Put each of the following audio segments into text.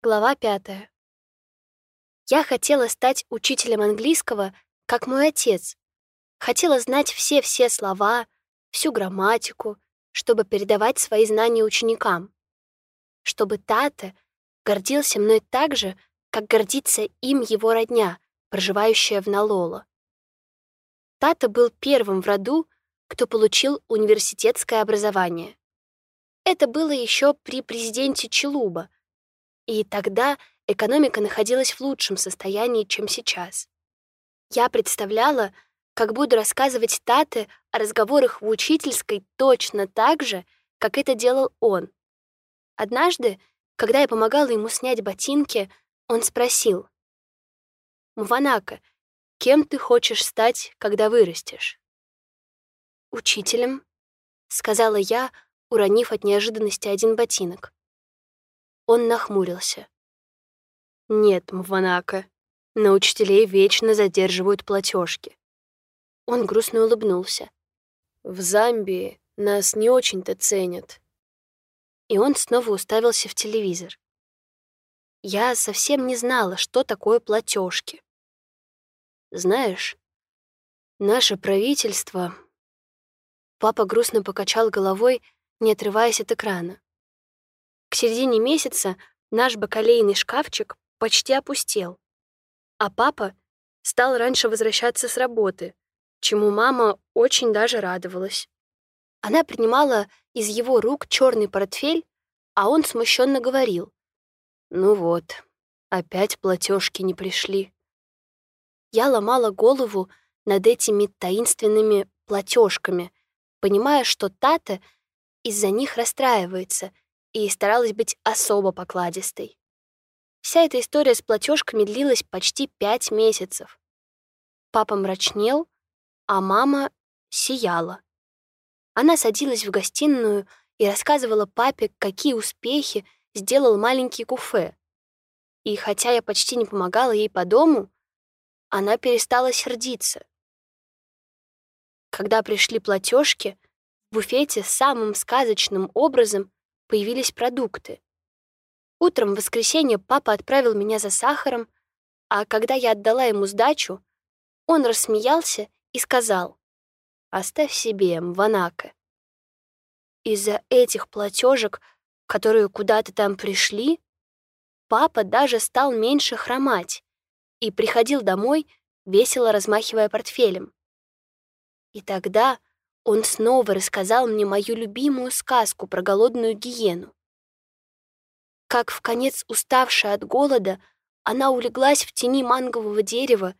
Глава пятая. Я хотела стать учителем английского, как мой отец. Хотела знать все-все слова, всю грамматику, чтобы передавать свои знания ученикам. Чтобы Тата гордился мной так же, как гордится им его родня, проживающая в Налоло. Тата был первым в роду, кто получил университетское образование. Это было еще при президенте Челуба, и тогда экономика находилась в лучшем состоянии, чем сейчас. Я представляла, как буду рассказывать Тате о разговорах в учительской точно так же, как это делал он. Однажды, когда я помогала ему снять ботинки, он спросил. «Мванака, кем ты хочешь стать, когда вырастешь?» «Учителем», — сказала я, уронив от неожиданности один ботинок. Он нахмурился. «Нет, Мванака, на учителей вечно задерживают платежки. Он грустно улыбнулся. «В Замбии нас не очень-то ценят». И он снова уставился в телевизор. Я совсем не знала, что такое платежки. Знаешь, наше правительство... Папа грустно покачал головой, не отрываясь от экрана. К середине месяца наш бакалейный шкафчик почти опустел, а папа стал раньше возвращаться с работы, чему мама очень даже радовалась. Она принимала из его рук черный портфель, а он смущенно говорил. «Ну вот, опять платежки не пришли». Я ломала голову над этими таинственными платежками, понимая, что Тата из-за них расстраивается — и старалась быть особо покладистой. Вся эта история с платежками длилась почти пять месяцев. Папа мрачнел, а мама сияла. Она садилась в гостиную и рассказывала папе, какие успехи сделал маленький куфе. И хотя я почти не помогала ей по дому, она перестала сердиться. Когда пришли платежки, в буфете самым сказочным образом появились продукты. Утром в воскресенье папа отправил меня за сахаром, а когда я отдала ему сдачу, он рассмеялся и сказал «Оставь себе, Мванака». Из-за этих платежек, которые куда-то там пришли, папа даже стал меньше хромать и приходил домой, весело размахивая портфелем. И тогда он снова рассказал мне мою любимую сказку про голодную гиену. Как в конец уставшая от голода, она улеглась в тени мангового дерева,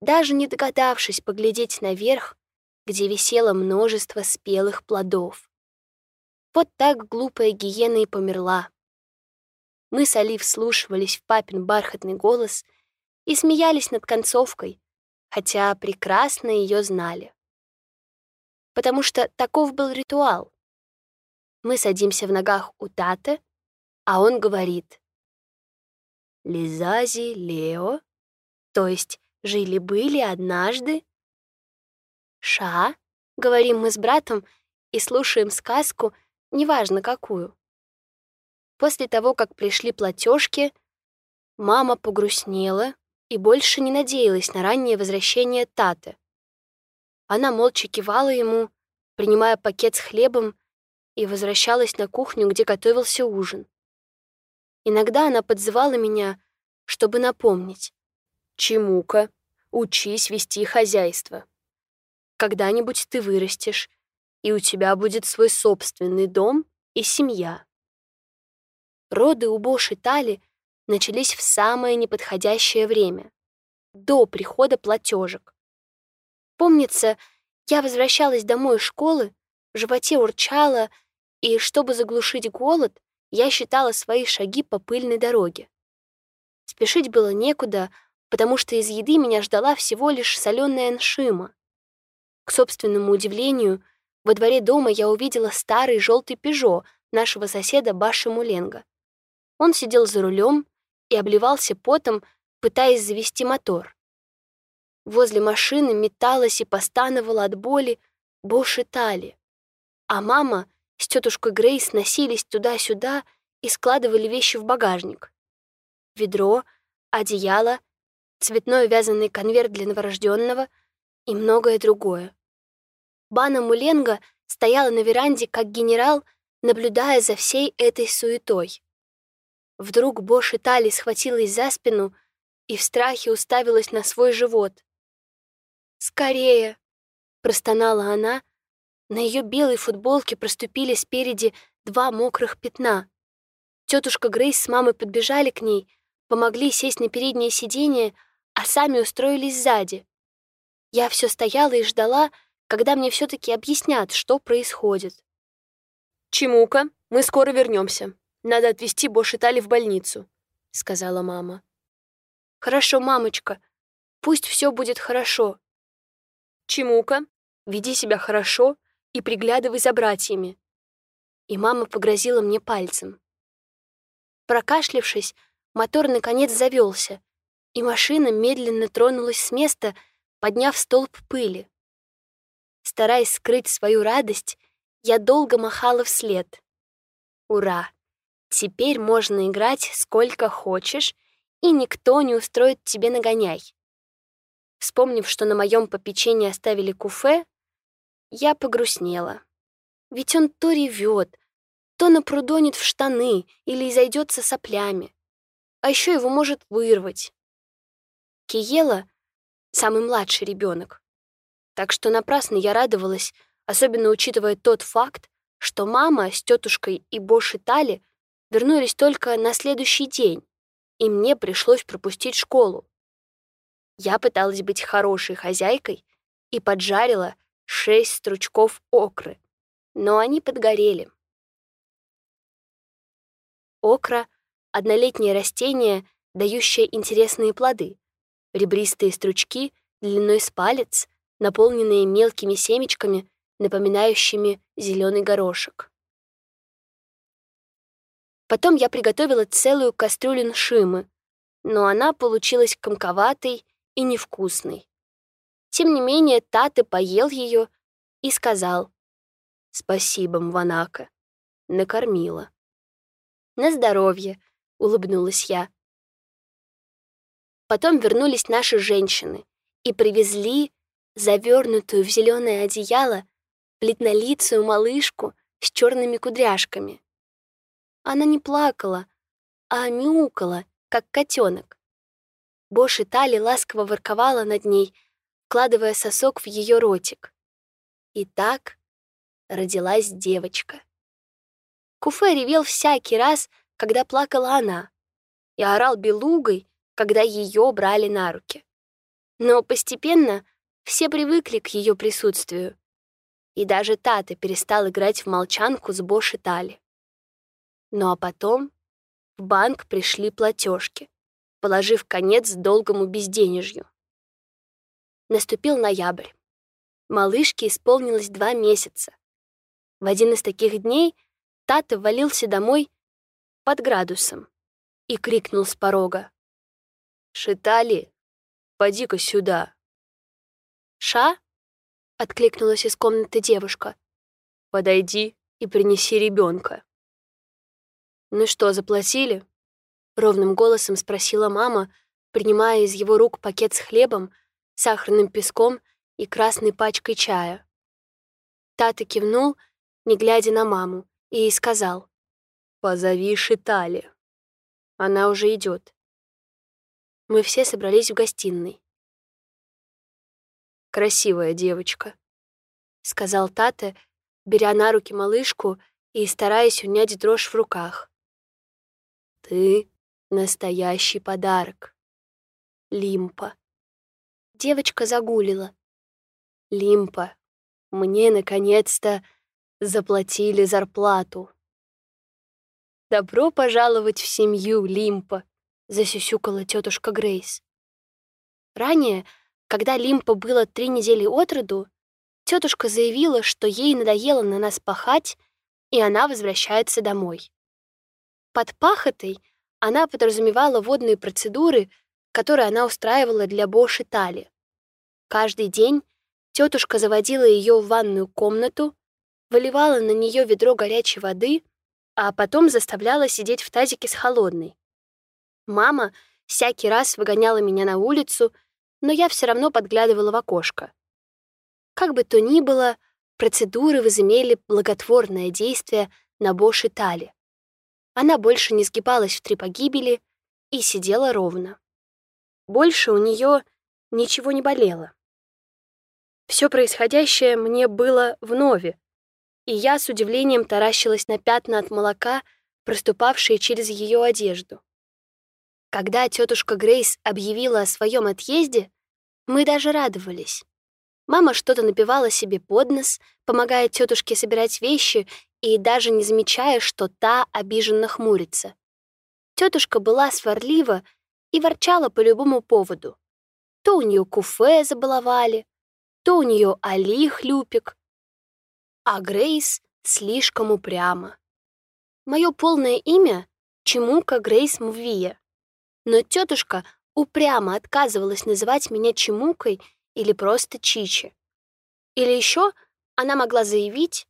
даже не догадавшись поглядеть наверх, где висело множество спелых плодов. Вот так глупая гиена и померла. Мы с Али вслушивались в папин бархатный голос и смеялись над концовкой, хотя прекрасно ее знали потому что таков был ритуал. Мы садимся в ногах у Таты, а он говорит «Лизази Лео», то есть «жили-были однажды». «Ша», — говорим мы с братом и слушаем сказку, неважно какую. После того, как пришли платежки, мама погрустнела и больше не надеялась на раннее возвращение Таты. Она молча кивала ему, принимая пакет с хлебом, и возвращалась на кухню, где готовился ужин. Иногда она подзывала меня, чтобы напомнить. «Чемука, учись вести хозяйство. Когда-нибудь ты вырастешь, и у тебя будет свой собственный дом и семья». Роды у Боши Тали начались в самое неподходящее время, до прихода платежек. Помнится, я возвращалась домой из школы, в животе урчало, и, чтобы заглушить голод, я считала свои шаги по пыльной дороге. Спешить было некуда, потому что из еды меня ждала всего лишь соленая ншима. К собственному удивлению, во дворе дома я увидела старый желтый пежо нашего соседа Баши Муленга. Он сидел за рулем и обливался потом, пытаясь завести мотор. Возле машины металась и постановала от боли Бош Тали. А мама с тетушкой Грейс носились туда-сюда и складывали вещи в багажник. ведро, одеяло, цветной вязаный конверт для новорожденного и многое другое. Бана Муленга стояла на веранде как генерал, наблюдая за всей этой суетой. Вдруг Бош Итали схватилась за спину и в страхе уставилась на свой живот. «Скорее!» — простонала она. На ее белой футболке проступили спереди два мокрых пятна. Тетушка Грейс с мамой подбежали к ней, помогли сесть на переднее сиденье, а сами устроились сзади. Я все стояла и ждала, когда мне все-таки объяснят, что происходит. «Чемука, мы скоро вернемся. Надо отвезти Бош Итали в больницу», — сказала мама. «Хорошо, мамочка. Пусть все будет хорошо». «Чемука, веди себя хорошо и приглядывай за братьями». И мама погрозила мне пальцем. Прокашлявшись, мотор наконец завелся, и машина медленно тронулась с места, подняв столб пыли. Стараясь скрыть свою радость, я долго махала вслед. Ура! Теперь можно играть сколько хочешь, и никто не устроит тебе нагоняй. Вспомнив, что на моем попечении оставили куфе, я погрустнела. Ведь он то ревет, то напрудонит в штаны или изойдется соплями. А еще его может вырвать. Киела — самый младший ребенок. Так что напрасно я радовалась, особенно учитывая тот факт, что мама с тетушкой и Боши Тали вернулись только на следующий день, и мне пришлось пропустить школу. Я пыталась быть хорошей хозяйкой и поджарила шесть стручков окры, но они подгорели. Окра — однолетнее растение, дающее интересные плоды. Ребристые стручки длиной с палец, наполненные мелкими семечками, напоминающими зеленый горошек. Потом я приготовила целую кастрюлю ншимы, но она получилась комковатой и невкусной. Тем не менее, Таты поел ее и сказал «Спасибо, Мванака, накормила». «На здоровье», — улыбнулась я. Потом вернулись наши женщины и привезли завернутую в зеленое одеяло плетнолицую малышку с черными кудряшками. Она не плакала, а мяукала, как котенок. Бош и Тали ласково ворковала над ней, вкладывая сосок в ее ротик. И так родилась девочка. Куфе ревел всякий раз, когда плакала она, и орал белугой, когда ее брали на руки. Но постепенно все привыкли к ее присутствию, и даже Тата перестал играть в молчанку с Бош и Тали. Ну а потом в банк пришли платежки, положив конец долгому безденежью. Наступил ноябрь. Малышке исполнилось два месяца. В один из таких дней Тата ввалился домой под градусом и крикнул с порога. «Шитали, поди-ка сюда!» «Ша?» — откликнулась из комнаты девушка. «Подойди и принеси ребенка. «Ну что, заплатили?» — ровным голосом спросила мама, принимая из его рук пакет с хлебом, сахарным песком и красной пачкой чая. Тата кивнул, не глядя на маму, и сказал, «Позови Шитали. Она уже идет. Мы все собрались в гостиной. «Красивая девочка», — сказал Тата, беря на руки малышку и стараясь унять дрожь в руках. «Ты — настоящий подарок. Лимпа». Девочка загулила. «Лимпа, мне, наконец-то, заплатили зарплату. «Добро пожаловать в семью, Лимпа», — засюсюкала тетушка Грейс. Ранее, когда Лимпа было три недели от роду, тетушка заявила, что ей надоело на нас пахать, и она возвращается домой. Под пахотой она подразумевала водные процедуры, которые она устраивала для Боши Тали. Каждый день тетушка заводила ее в ванную комнату, выливала на нее ведро горячей воды, а потом заставляла сидеть в тазике с холодной. Мама всякий раз выгоняла меня на улицу, но я все равно подглядывала в окошко. Как бы то ни было, процедуры возымели благотворное действие на Боши Тали. Она больше не сгибалась в три погибели и сидела ровно. Больше у нее ничего не болело. Все происходящее мне было вновь, и я с удивлением таращилась на пятна от молока, проступавшие через ее одежду. Когда тетушка Грейс объявила о своем отъезде, мы даже радовались. Мама что-то напевала себе под нос, помогая тетушке собирать вещи и даже не замечая, что та обиженно хмурится. Тетушка была сварлива и ворчала по любому поводу. То у нее куфе забаловали, то у нее Али хлюпик, а Грейс слишком упряма. Мое полное имя — Чемука Грейс Мвия, но тетушка упрямо отказывалась называть меня Чемукой или просто Чичи. Или еще она могла заявить,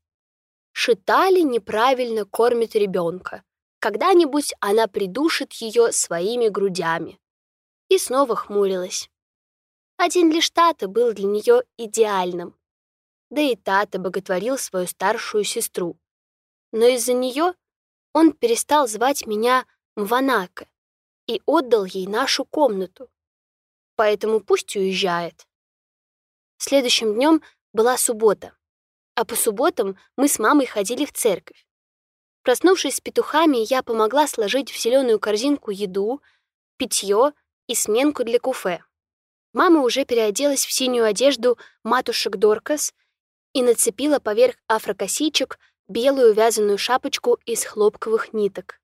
Шитали неправильно кормит ребенка. Когда-нибудь она придушит ее своими грудями. И снова хмурилась. Один лишь Тата был для нее идеальным. Да и Тата боготворил свою старшую сестру. Но из-за нее он перестал звать меня Мванака и отдал ей нашу комнату. Поэтому пусть уезжает. Следующим днем была суббота, а по субботам мы с мамой ходили в церковь. Проснувшись с петухами, я помогла сложить в зеленую корзинку еду, питье и сменку для куфе. Мама уже переоделась в синюю одежду матушек Доркас и нацепила поверх афрокосичек белую вязаную шапочку из хлопковых ниток.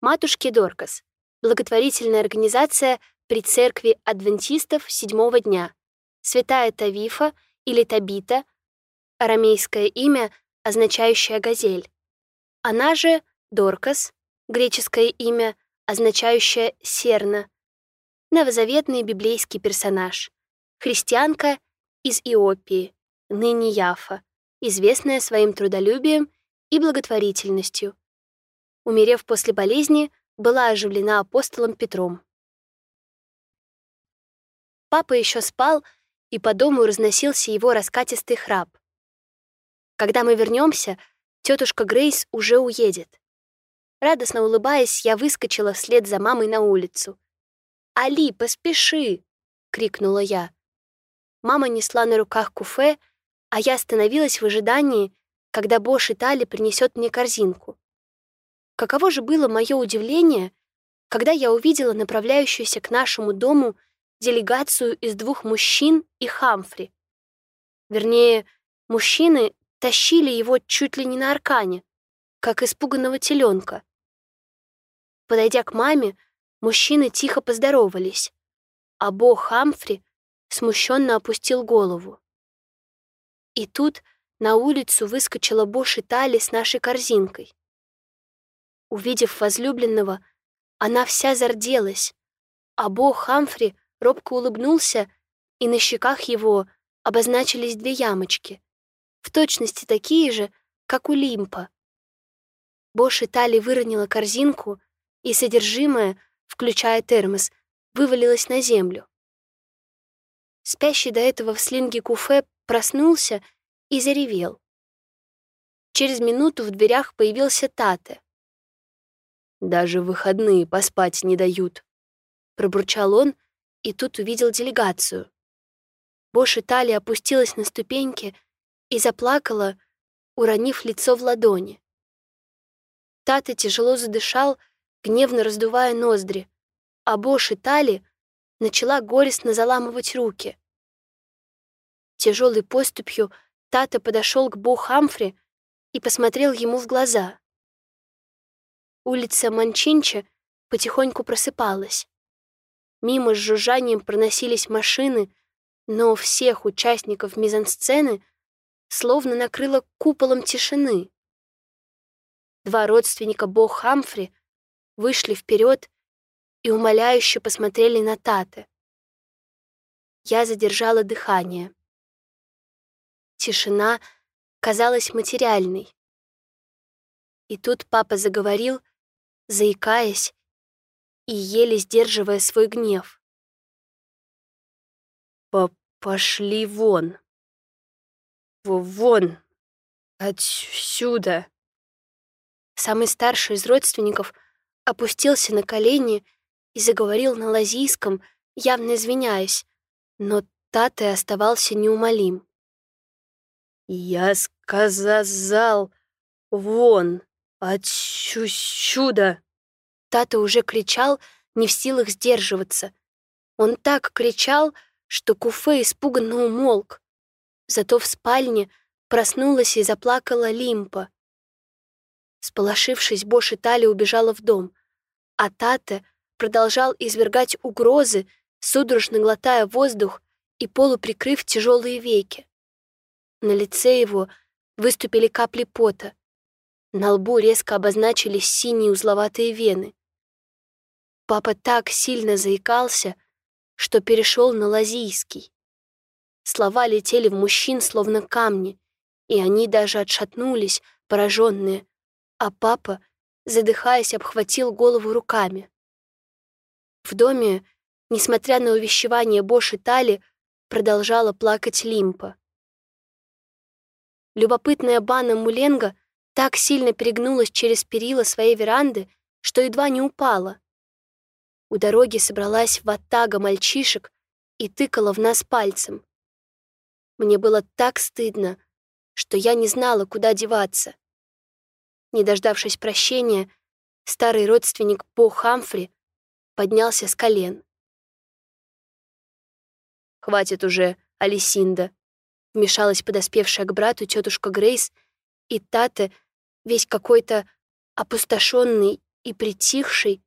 Матушки Доркас — благотворительная организация при церкви адвентистов седьмого дня, святая Тавифа или Табита, арамейское имя — означающая «газель». Она же Доркас, греческое имя, означающее «серна», новозаветный библейский персонаж, христианка из Иопии, ныне Яфа, известная своим трудолюбием и благотворительностью. Умерев после болезни, была оживлена апостолом Петром. Папа еще спал, и по дому разносился его раскатистый храп. Когда мы вернемся, тетушка Грейс уже уедет. Радостно улыбаясь, я выскочила вслед за мамой на улицу. «Али, поспеши!» — крикнула я. Мама несла на руках куфе, а я остановилась в ожидании, когда Бош и Тали принесет мне корзинку. Каково же было мое удивление, когда я увидела направляющуюся к нашему дому делегацию из двух мужчин и Хамфри. Вернее, мужчины тащили его чуть ли не на аркане, как испуганного теленка. Подойдя к маме, мужчины тихо поздоровались, а Бо Хамфри смущенно опустил голову. И тут на улицу выскочила Бо Шитали с нашей корзинкой. Увидев возлюбленного, она вся зарделась, а Бо Хамфри робко улыбнулся, и на щеках его обозначились две ямочки в точности такие же, как у Лимпа. Бош и Тали выронила корзинку, и содержимое, включая термос, вывалилось на землю. Спящий до этого в слинге куфе проснулся и заревел. Через минуту в дверях появился Тате. «Даже выходные поспать не дают», — пробурчал он, и тут увидел делегацию. Бош и Тали опустилась на ступеньки и заплакала, уронив лицо в ладони. Тата тяжело задышал, гневно раздувая ноздри, а Бош и Тали начала горестно заламывать руки. Тяжелой поступью Тата подошел к Бо Хамфри и посмотрел ему в глаза. Улица Манчинча потихоньку просыпалась. Мимо с жужжанием проносились машины, но всех участников мизансцены — словно накрыло куполом тишины. Два родственника Бо Хамфри вышли вперед и умоляюще посмотрели на Таты. Я задержала дыхание. Тишина казалась материальной. И тут папа заговорил, заикаясь и еле сдерживая свой гнев. По «Пошли вон! В вон! Отсюда!» Самый старший из родственников опустился на колени и заговорил на лазийском, явно извиняясь, но Тате оставался неумолим. «Я сказал, вон, отсюда!» Тата уже кричал, не в силах сдерживаться. Он так кричал, что Куфе испуганно умолк. Зато в спальне проснулась и заплакала Лимпа. Сполошившись, Бош и Тали убежала в дом, а Тате продолжал извергать угрозы, судорожно глотая воздух и полуприкрыв тяжелые веки. На лице его выступили капли пота. На лбу резко обозначились синие узловатые вены. Папа так сильно заикался, что перешел на лазийский. Слова летели в мужчин, словно камни, и они даже отшатнулись, пораженные, а папа, задыхаясь, обхватил голову руками. В доме, несмотря на увещевание Бош и Тали, продолжала плакать Лимпа. Любопытная Бана Муленга так сильно перегнулась через перила своей веранды, что едва не упала. У дороги собралась ватага мальчишек и тыкала в нас пальцем. Мне было так стыдно, что я не знала, куда деваться. Не дождавшись прощения, старый родственник Бо Хамфри поднялся с колен. «Хватит уже, Алисинда», — вмешалась подоспевшая к брату тетушка Грейс, и Тате, весь какой-то опустошенный и притихший,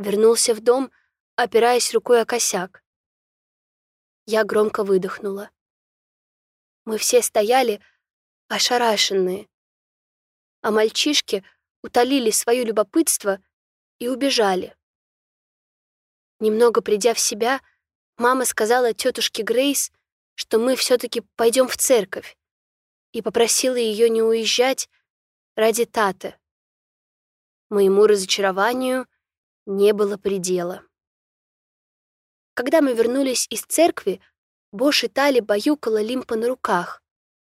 вернулся в дом, опираясь рукой о косяк. Я громко выдохнула. Мы все стояли, ошарашенные, а мальчишки утолили свое любопытство и убежали. Немного придя в себя, мама сказала тетушке Грейс, что мы все-таки пойдем в церковь, и попросила ее не уезжать ради Таты. Моему разочарованию не было предела. Когда мы вернулись из церкви, Бош и Тали баюкала Лимпа на руках,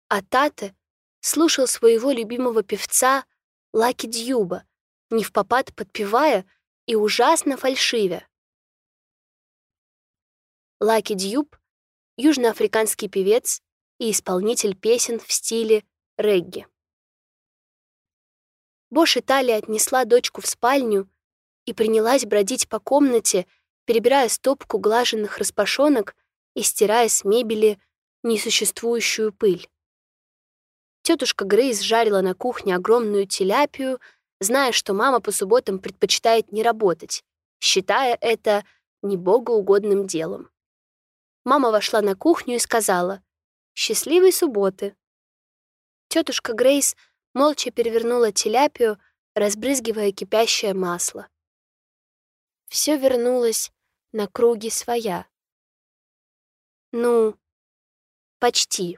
а Тате слушал своего любимого певца Лаки Дьюба, не в попад подпевая и ужасно фальшивя. Лаки Дьюб — южноафриканский певец и исполнитель песен в стиле регги. Бош Италия отнесла дочку в спальню и принялась бродить по комнате, перебирая стопку глаженных распашонок и стирая с мебели несуществующую пыль. Тетушка Грейс жарила на кухне огромную теляпию, зная, что мама по субботам предпочитает не работать, считая это небогоугодным делом. Мама вошла на кухню и сказала «Счастливой субботы». Тетушка Грейс молча перевернула теляпию, разбрызгивая кипящее масло. Все вернулось на круги своя. Ну, почти.